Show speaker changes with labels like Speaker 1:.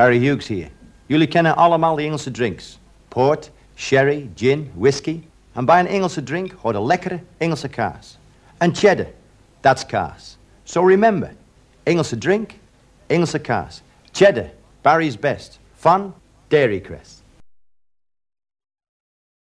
Speaker 1: Barry Hughes hier. Jullie kennen allemaal de Engelse drinks. Port, sherry, gin, whisky. En bij een Engelse drink hoort een lekkere Engelse kaas. En cheddar, that's kaas. So remember, Engelse drink, Engelse kaas. Cheddar, Barry's best. Fun, Dairy Crest.